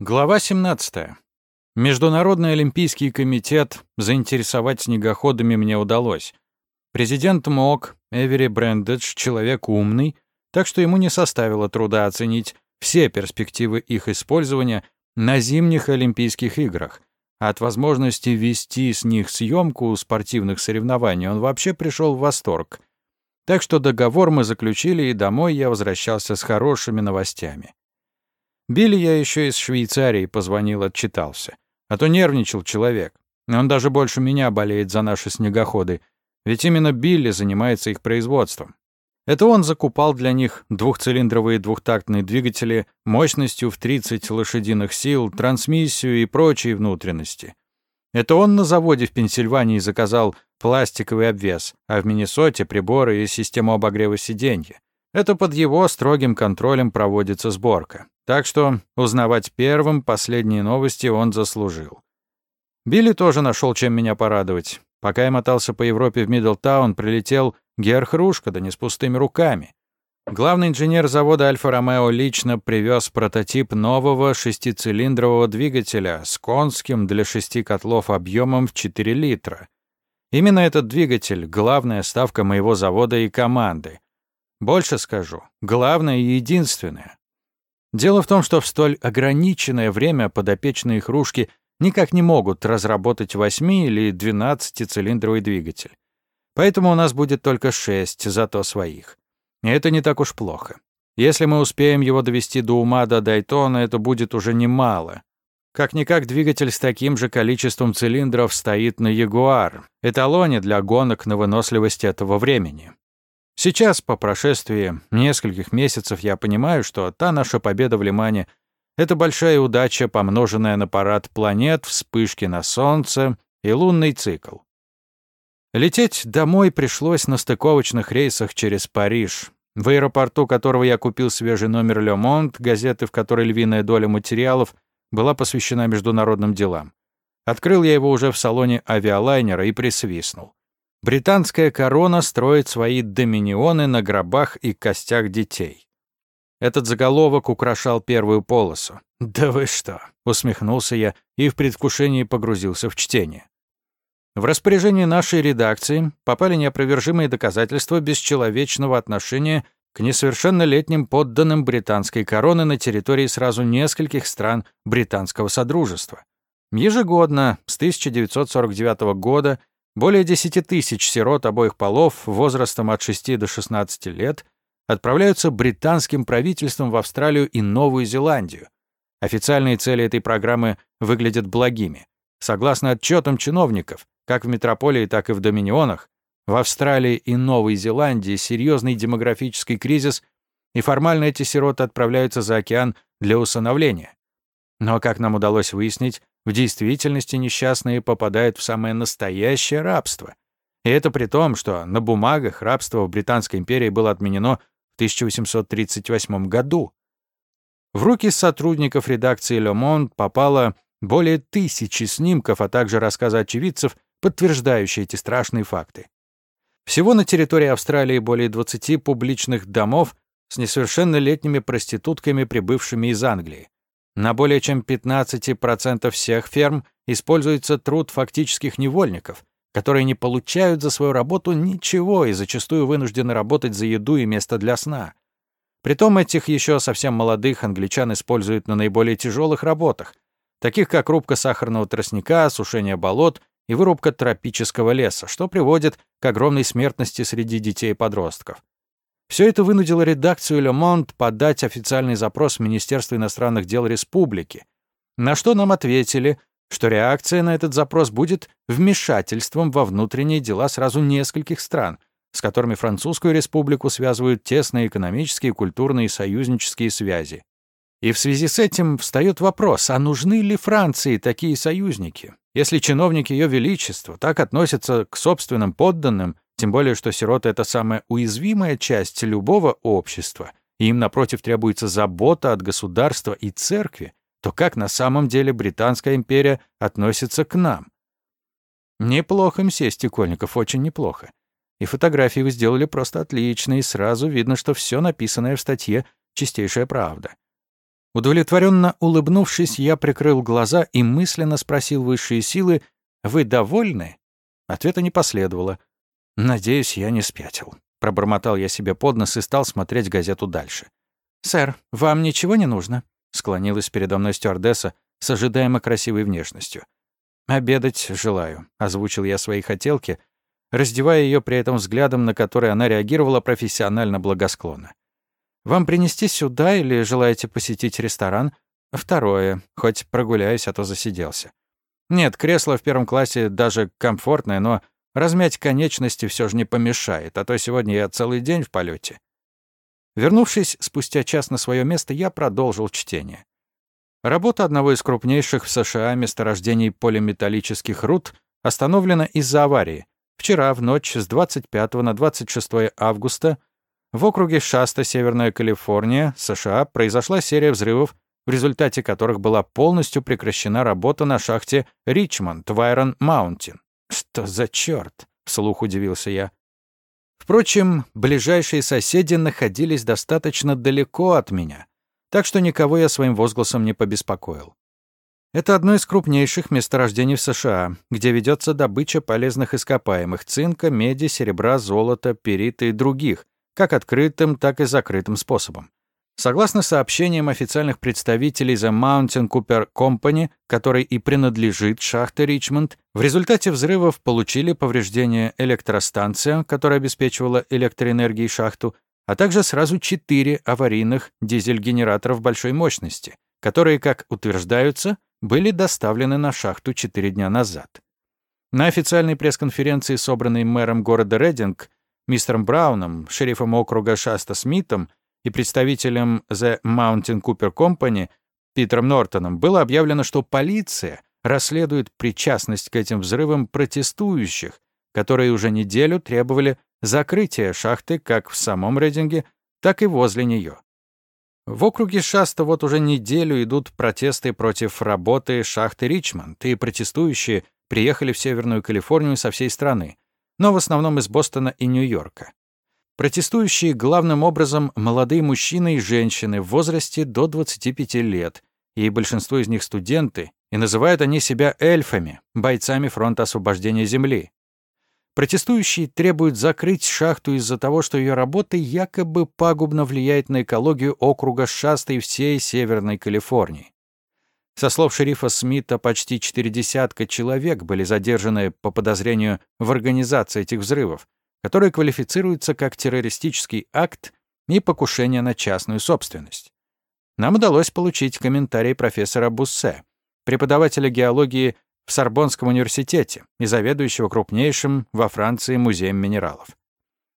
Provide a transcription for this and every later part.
Глава 17. Международный олимпийский комитет заинтересовать снегоходами мне удалось. Президент МОК, Эвери Брэндедж, человек умный, так что ему не составило труда оценить все перспективы их использования на зимних Олимпийских играх. От возможности вести с них съемку спортивных соревнований он вообще пришел в восторг. Так что договор мы заключили, и домой я возвращался с хорошими новостями. Билли я еще из Швейцарии позвонил, отчитался. А то нервничал человек. Он даже больше меня болеет за наши снегоходы, ведь именно Билли занимается их производством. Это он закупал для них двухцилиндровые двухтактные двигатели мощностью в 30 лошадиных сил, трансмиссию и прочие внутренности. Это он на заводе в Пенсильвании заказал пластиковый обвес, а в Миннесоте приборы и систему обогрева сиденья. Это под его строгим контролем проводится сборка. Так что узнавать первым последние новости он заслужил. Билли тоже нашел, чем меня порадовать. Пока я мотался по Европе в Миддлтаун, прилетел Герх Рушка, да не с пустыми руками. Главный инженер завода «Альфа-Ромео» лично привез прототип нового шестицилиндрового двигателя с конским для шести котлов объемом в 4 литра. Именно этот двигатель — главная ставка моего завода и команды. Больше скажу, главное и единственное. Дело в том, что в столь ограниченное время подопечные хрушки никак не могут разработать 8 или 12-цилиндровый двигатель. Поэтому у нас будет только 6, зато своих. И это не так уж плохо. Если мы успеем его довести до ума до Дайтона, это будет уже немало. Как-никак двигатель с таким же количеством цилиндров стоит на Ягуар, эталоне для гонок на выносливость этого времени. Сейчас, по прошествии нескольких месяцев, я понимаю, что та наша победа в Лимане — это большая удача, помноженная на парад планет, вспышки на Солнце и лунный цикл. Лететь домой пришлось на стыковочных рейсах через Париж, в аэропорту которого я купил свежий номер «Ле Монт», газеты, в которой львиная доля материалов была посвящена международным делам. Открыл я его уже в салоне авиалайнера и присвистнул. Британская корона строит свои доминионы на гробах и костях детей. Этот заголовок украшал первую полосу. «Да вы что!» — усмехнулся я и в предвкушении погрузился в чтение. В распоряжение нашей редакции попали неопровержимые доказательства бесчеловечного отношения к несовершеннолетним подданным британской короны на территории сразу нескольких стран британского содружества. Ежегодно с 1949 года более 10 тысяч сирот обоих полов возрастом от 6 до 16 лет отправляются британским правительством в Австралию и Новую Зеландию. Официальные цели этой программы выглядят благими. Согласно отчетам чиновников, как в метрополии, так и в доминионах, в Австралии и Новой Зеландии серьезный демографический кризис, и формально эти сироты отправляются за океан для усыновления. Но, как нам удалось выяснить, в действительности несчастные попадают в самое настоящее рабство. И это при том, что на бумагах рабство в Британской империи было отменено в 1838 году. В руки сотрудников редакции «Le Monde» попало более тысячи снимков, а также рассказы очевидцев, подтверждающие эти страшные факты. Всего на территории Австралии более 20 публичных домов с несовершеннолетними проститутками, прибывшими из Англии. На более чем 15% всех ферм используется труд фактических невольников, которые не получают за свою работу ничего и зачастую вынуждены работать за еду и место для сна. Притом этих еще совсем молодых англичан используют на наиболее тяжелых работах, таких как рубка сахарного тростника, сушение болот и вырубка тропического леса, что приводит к огромной смертности среди детей и подростков. Все это вынудило редакцию «Le Monde» подать официальный запрос в Министерство иностранных дел республики, на что нам ответили, что реакция на этот запрос будет вмешательством во внутренние дела сразу нескольких стран, с которыми Французскую республику связывают тесные экономические, культурные и союзнические связи. И в связи с этим встает вопрос, а нужны ли Франции такие союзники? Если чиновники Ее Величества так относятся к собственным подданным, тем более, что сироты — это самая уязвимая часть любого общества, и им, напротив, требуется забота от государства и церкви, то как на самом деле Британская империя относится к нам? Неплохо, мсье Стекольников, очень неплохо. И фотографии вы сделали просто отлично, и сразу видно, что все написанное в статье — чистейшая правда. Удовлетворенно улыбнувшись, я прикрыл глаза и мысленно спросил высшие силы «Вы довольны?» Ответа не последовало. «Надеюсь, я не спятил». Пробормотал я себе под нос и стал смотреть газету дальше. «Сэр, вам ничего не нужно?» Склонилась передо мной стюардесса с ожидаемо красивой внешностью. «Обедать желаю», — озвучил я свои хотелки, раздевая ее при этом взглядом, на который она реагировала профессионально благосклонно. «Вам принести сюда или желаете посетить ресторан?» «Второе. Хоть прогуляюсь, а то засиделся». «Нет, кресло в первом классе даже комфортное, но размять конечности все же не помешает, а то сегодня я целый день в полете. Вернувшись спустя час на свое место, я продолжил чтение. Работа одного из крупнейших в США месторождений полиметаллических руд остановлена из-за аварии. Вчера, в ночь с 25 на 26 августа, в округе Шаста, Северная Калифорния, США, произошла серия взрывов, в результате которых была полностью прекращена работа на шахте Ричмонд в Айрон Маунтин. «Что за черт?» — вслух удивился я. Впрочем, ближайшие соседи находились достаточно далеко от меня, так что никого я своим возгласом не побеспокоил. Это одно из крупнейших месторождений в США, где ведется добыча полезных ископаемых цинка, меди, серебра, золота, перита и других, как открытым, так и закрытым способом. Согласно сообщениям официальных представителей The Mountain Cooper Company, которой и принадлежит шахта Ричмонд, в результате взрывов получили повреждения электростанция, которая обеспечивала электроэнергией шахту, а также сразу четыре аварийных дизель-генераторов большой мощности, которые, как утверждаются, были доставлены на шахту четыре дня назад. На официальной пресс-конференции, собранной мэром города Рединг, мистером Брауном, шерифом округа Шаста Смитом и представителем The Mountain Cooper Company Питером Нортоном было объявлено, что полиция расследует причастность к этим взрывам протестующих, которые уже неделю требовали закрытия шахты как в самом Рейдинге, так и возле нее. В округе Шаста вот уже неделю идут протесты против работы шахты Ричмонд, и протестующие приехали в Северную Калифорнию со всей страны, но в основном из Бостона и Нью-Йорка. Протестующие главным образом молодые мужчины и женщины в возрасте до 25 лет, и большинство из них студенты, и называют они себя эльфами, бойцами фронта освобождения Земли. Протестующие требуют закрыть шахту из-за того, что ее работа якобы пагубно влияет на экологию округа Шаста и всей Северной Калифорнии. Со слов шерифа Смита, почти четыре десятка человек были задержаны по подозрению в организации этих взрывов, которые квалифицируются как террористический акт и покушение на частную собственность. Нам удалось получить комментарий профессора Буссе, преподавателя геологии в Сорбонском университете и заведующего крупнейшим во Франции музеем минералов.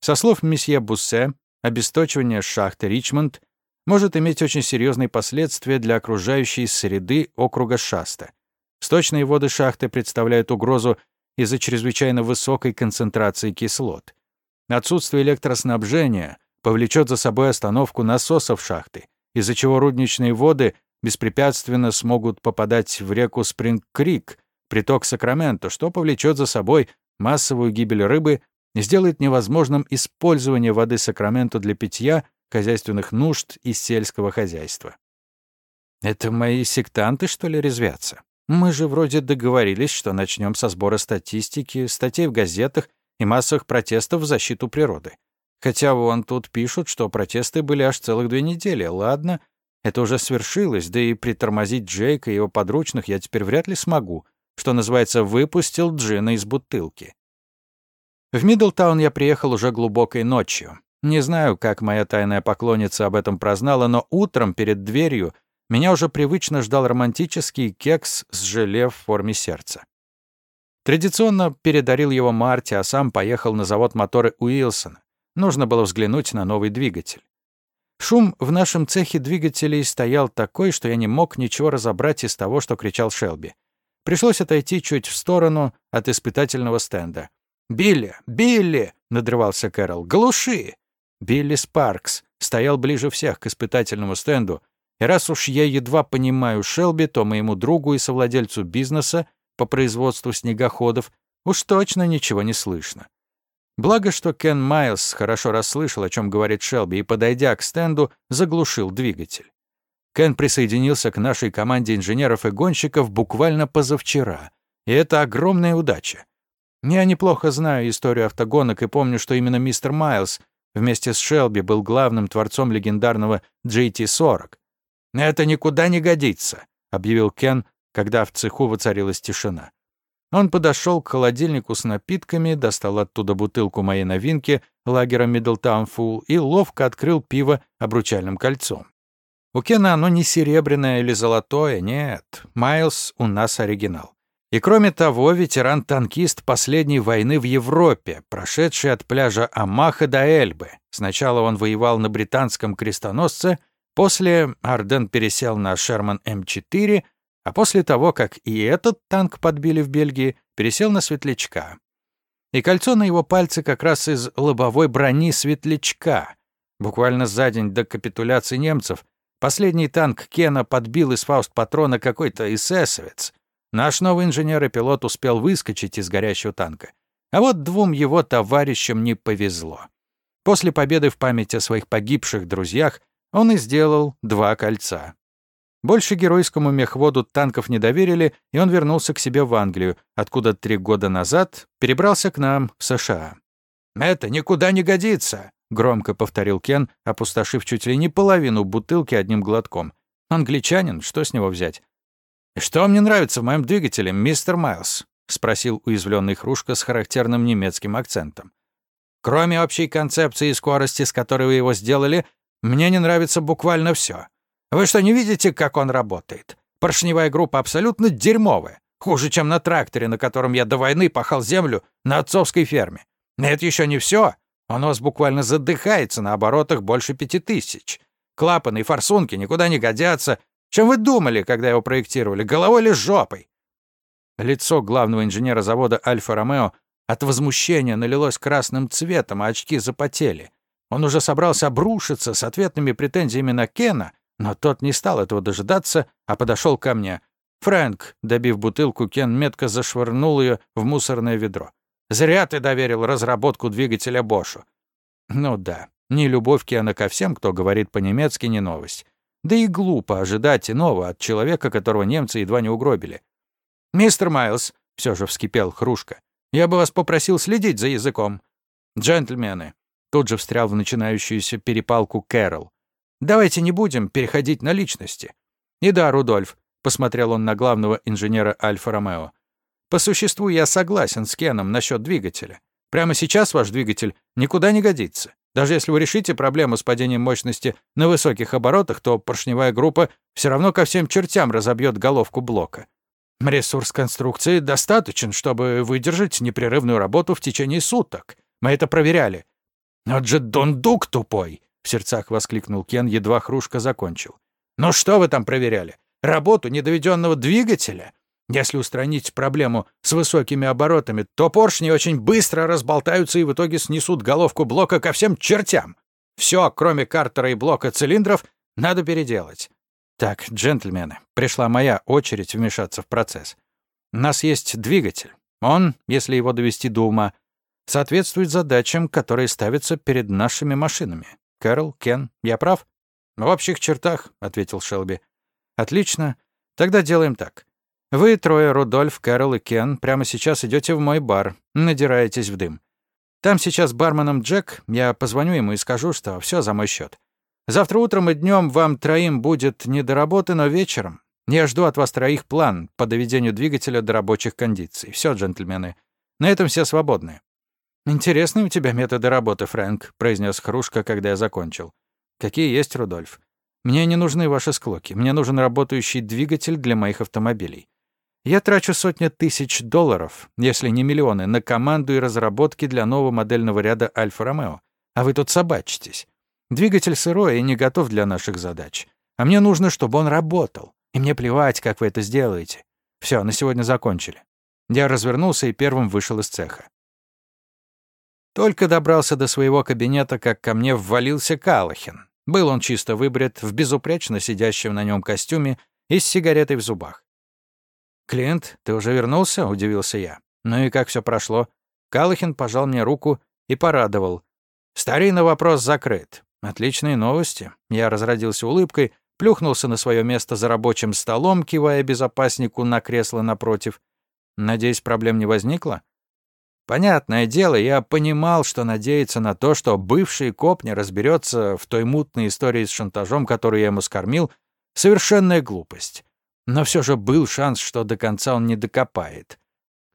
Со слов месье Буссе, обесточивание шахты Ричмонд может иметь очень серьезные последствия для окружающей среды округа Шаста. Сточные воды шахты представляют угрозу из-за чрезвычайно высокой концентрации кислот. Отсутствие электроснабжения повлечет за собой остановку насосов шахты, из-за чего рудничные воды беспрепятственно смогут попадать в реку Спринг-Крик, приток Сакраменто, что повлечет за собой массовую гибель рыбы и сделает невозможным использование воды Сакраменто для питья, хозяйственных нужд и сельского хозяйства. Это мои сектанты, что ли, резвятся? Мы же вроде договорились, что начнем со сбора статистики, статей в газетах и массовых протестов в защиту природы. Хотя вон тут пишут, что протесты были аж целых две недели. Ладно, это уже свершилось, да и притормозить Джейка и его подручных я теперь вряд ли смогу. Что называется, выпустил джина из бутылки. В Миддлтаун я приехал уже глубокой ночью. Не знаю, как моя тайная поклонница об этом прознала, но утром перед дверью меня уже привычно ждал романтический кекс с желе в форме сердца. Традиционно передарил его Марте, а сам поехал на завод моторы Уилсона. Нужно было взглянуть на новый двигатель. Шум в нашем цехе двигателей стоял такой, что я не мог ничего разобрать из того, что кричал Шелби. Пришлось отойти чуть в сторону от испытательного стенда. «Билли! Билли!» — надрывался Кэрол. «Глуши!» Билли Спаркс стоял ближе всех к испытательному стенду, раз уж я едва понимаю Шелби, то моему другу и совладельцу бизнеса по производству снегоходов уж точно ничего не слышно. Благо, что Кен Майлз хорошо расслышал, о чем говорит Шелби, и, подойдя к стенду, заглушил двигатель. Кен присоединился к нашей команде инженеров и гонщиков буквально позавчера. И это огромная удача. Я неплохо знаю историю автогонок и помню, что именно мистер Майлз вместе с Шелби был главным творцом легендарного GT40. «Это никуда не годится», — объявил Кен, когда в цеху воцарилась тишина. Он подошел к холодильнику с напитками, достал оттуда бутылку моей новинки, лагера Миддлтаун Фул, и ловко открыл пиво обручальным кольцом. У Кена оно не серебряное или золотое, нет. Майлз у нас оригинал. И кроме того, ветеран-танкист последней войны в Европе, прошедший от пляжа Амаха до Эльбы. Сначала он воевал на британском крестоносце, после Арден пересел на Шерман М4, а после того, как и этот танк подбили в Бельгии, пересел на светлячка. И кольцо на его пальце как раз из лобовой брони светлячка. Буквально за день до капитуляции немцев последний танк Кена подбил из фауст-патрона какой-то эсэсовец. Наш новый инженер и пилот успел выскочить из горящего танка. А вот двум его товарищам не повезло. После победы в память о своих погибших друзьях он и сделал два кольца. Больше геройскому мехводу танков не доверили, и он вернулся к себе в Англию, откуда три года назад перебрался к нам в США. «Это никуда не годится», — громко повторил Кен, опустошив чуть ли не половину бутылки одним глотком. «Англичанин, что с него взять?» «Что мне нравится в моем двигателе, мистер Майлз?» — спросил уязвленный Хрушка с характерным немецким акцентом. «Кроме общей концепции и скорости, с которой вы его сделали, мне не нравится буквально все. Вы что, не видите, как он работает? Поршневая группа абсолютно дерьмовая. Хуже, чем на тракторе, на котором я до войны пахал землю на отцовской ферме. Это еще не все. Он у вас буквально задыхается на оборотах больше пяти тысяч. Клапаны и форсунки никуда не годятся. Чем вы думали, когда его проектировали, головой или жопой? Лицо главного инженера завода «Альфа-Ромео» от возмущения налилось красным цветом, а очки запотели. Он уже собрался обрушиться с ответными претензиями на Кена, но тот не стал этого дожидаться, а подошел ко мне. «Фрэнк», добив бутылку, Кен метко зашвырнул ее в мусорное ведро. «Зря ты доверил разработку двигателя Бошу». Ну да, не любовь Кена ко всем, кто говорит по-немецки, не новость. Да и глупо ожидать иного от человека, которого немцы едва не угробили. «Мистер Майлз», — все же вскипел Хрушка, — «я бы вас попросил следить за языком». «Джентльмены», — тут же встрял в начинающуюся перепалку Кэрол. Давайте не будем переходить на личности. И да, Рудольф, посмотрел он на главного инженера Альфа-Ромео. По существу я согласен с Кеном насчет двигателя. Прямо сейчас ваш двигатель никуда не годится. Даже если вы решите проблему с падением мощности на высоких оборотах, то поршневая группа все равно ко всем чертям разобьет головку блока. Ресурс конструкции достаточен, чтобы выдержать непрерывную работу в течение суток. Мы это проверяли. Вот же дундук тупой! — в сердцах воскликнул Кен, едва Хрушка закончил. «Ну что вы там проверяли? Работу недоведенного двигателя? Если устранить проблему с высокими оборотами, то поршни очень быстро разболтаются и в итоге снесут головку блока ко всем чертям. Все, кроме картера и блока цилиндров, надо переделать. Так, джентльмены, пришла моя очередь вмешаться в процесс. У нас есть двигатель. Он, если его довести до ума, соответствует задачам, которые ставятся перед нашими машинами. Кэрол, Кен, я прав?» «В общих чертах», — ответил Шелби. «Отлично. Тогда делаем так. Вы трое, Рудольф, Кэрол и Кен, прямо сейчас идете в мой бар, надираетесь в дым. Там сейчас барменом Джек, я позвоню ему и скажу, что все за мой счет. Завтра утром и днем вам троим будет не до работы, но вечером. Я жду от вас троих план по доведению двигателя до рабочих кондиций. Все, джентльмены. На этом все свободны. «Интересные у тебя методы работы, Фрэнк», — произнес Хрушка, когда я закончил. «Какие есть, Рудольф? Мне не нужны ваши склоки. Мне нужен работающий двигатель для моих автомобилей. Я трачу сотни тысяч долларов, если не миллионы, на команду и разработки для нового модельного ряда Альфа-Ромео. А вы тут собачитесь. Двигатель сырой и не готов для наших задач. А мне нужно, чтобы он работал. И мне плевать, как вы это сделаете. Все, на сегодня закончили. Я развернулся и первым вышел из цеха. Только добрался до своего кабинета, как ко мне ввалился Калахин. Был он чисто выбрит, в безупречно сидящем на нем костюме и с сигаретой в зубах. «Клиент, ты уже вернулся?» — удивился я. «Ну и как все прошло?» Калахин пожал мне руку и порадовал. «Старинный вопрос закрыт. Отличные новости». Я разродился улыбкой, плюхнулся на свое место за рабочим столом, кивая безопаснику на кресло напротив. Надеюсь, проблем не возникло? Понятное дело, я понимал, что надеяться на то, что бывший коп не разберется в той мутной истории с шантажом, которую я ему скормил, совершенная глупость. Но все же был шанс, что до конца он не докопает.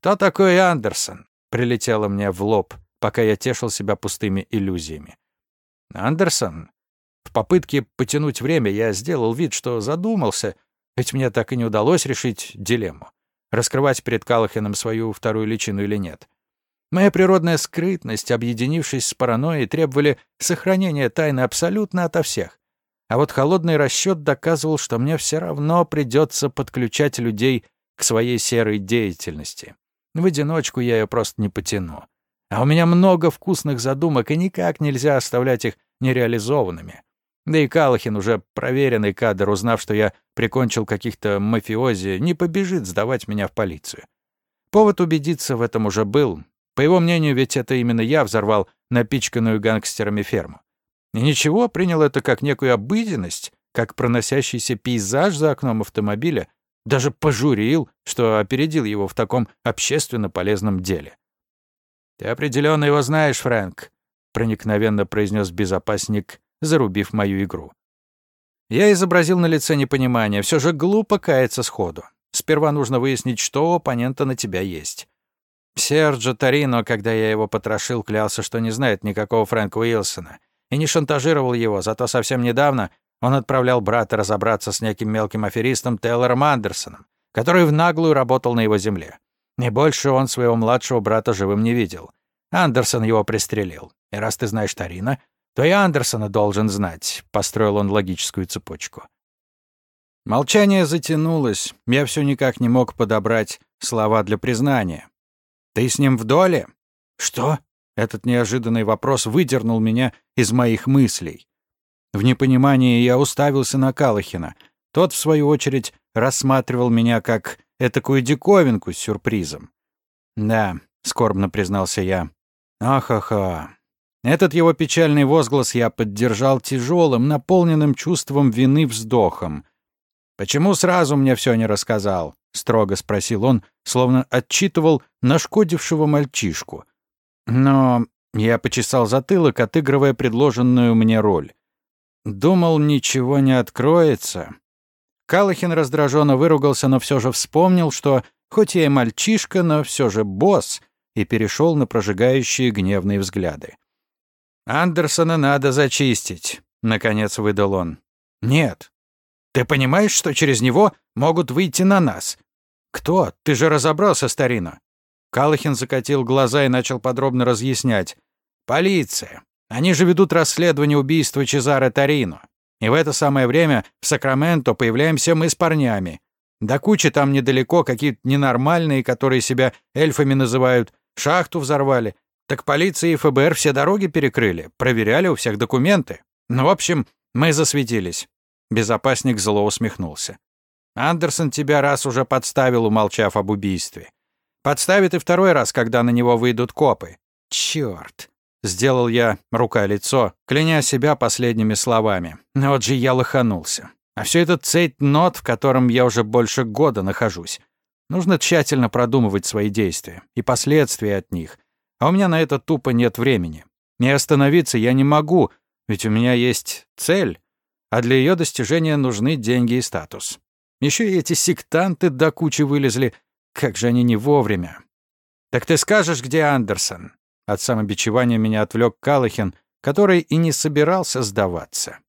«Кто такой Андерсон?» — прилетело мне в лоб, пока я тешил себя пустыми иллюзиями. «Андерсон?» В попытке потянуть время я сделал вид, что задумался, ведь мне так и не удалось решить дилемму. Раскрывать перед Калахином свою вторую личину или нет. Моя природная скрытность, объединившись с паранойей, требовали сохранения тайны абсолютно ото всех. А вот холодный расчет доказывал, что мне все равно придется подключать людей к своей серой деятельности. В одиночку я ее просто не потяну. А у меня много вкусных задумок, и никак нельзя оставлять их нереализованными. Да и Калахин, уже проверенный кадр, узнав, что я прикончил каких-то мафиози, не побежит сдавать меня в полицию. Повод убедиться в этом уже был. По его мнению, ведь это именно я взорвал напичканную гангстерами ферму. И ничего, принял это как некую обыденность, как проносящийся пейзаж за окном автомобиля, даже пожурил, что опередил его в таком общественно полезном деле. «Ты определенно его знаешь, Фрэнк», — проникновенно произнес безопасник зарубив мою игру. Я изобразил на лице непонимание. Все же глупо каяться сходу. Сперва нужно выяснить, что у оппонента на тебя есть. Серджо Торино, когда я его потрошил, клялся, что не знает никакого Фрэнка Уилсона. И не шантажировал его, зато совсем недавно он отправлял брата разобраться с неким мелким аферистом Тейлором Андерсоном, который в наглую работал на его земле. Не больше он своего младшего брата живым не видел. Андерсон его пристрелил. И раз ты знаешь Тарина, то и Андерсона должен знать», — построил он логическую цепочку. Молчание затянулось, я все никак не мог подобрать слова для признания. «Ты с ним в доле?» «Что?» Этот неожиданный вопрос выдернул меня из моих мыслей. В непонимании я уставился на Калахина. Тот, в свою очередь, рассматривал меня как этакую диковинку с сюрпризом. «Да», — скорбно признался я. «Ахаха, этот его печальный возглас я поддержал тяжелым, наполненным чувством вины вздохом. «Почему сразу мне все не рассказал?» — строго спросил он, словно отчитывал нашкодившего мальчишку. Но я почесал затылок, отыгрывая предложенную мне роль. Думал, ничего не откроется. Калахин раздраженно выругался, но все же вспомнил, что хоть я и мальчишка, но все же босс, и перешел на прожигающие гневные взгляды. «Андерсона надо зачистить», — наконец выдал он. «Нет. Ты понимаешь, что через него могут выйти на нас?» «Кто? Ты же разобрался, старина». Калахин закатил глаза и начал подробно разъяснять. «Полиция. Они же ведут расследование убийства Чезаре Торино. И в это самое время в Сакраменто появляемся мы с парнями. До кучи там недалеко какие-то ненормальные, которые себя эльфами называют, шахту взорвали, так полиция и ФБР все дороги перекрыли, проверяли у всех документы. Ну, в общем, мы засветились». Безопасник зло усмехнулся. «Андерсон тебя раз уже подставил, умолчав об убийстве. Подставит и второй раз, когда на него выйдут копы. Чёрт!» Сделал я рука-лицо, кляня себя последними словами. Вот же я лоханулся. А все это цейт-нот, в котором я уже больше года нахожусь. Нужно тщательно продумывать свои действия и последствия от них, а у меня на это тупо нет времени. Не остановиться я не могу, ведь у меня есть цель, а для ее достижения нужны деньги и статус. Еще и эти сектанты до кучи вылезли, как же они не вовремя. «Так ты скажешь, где Андерсон?» От самобичевания меня отвлек Калахин, который и не собирался сдаваться.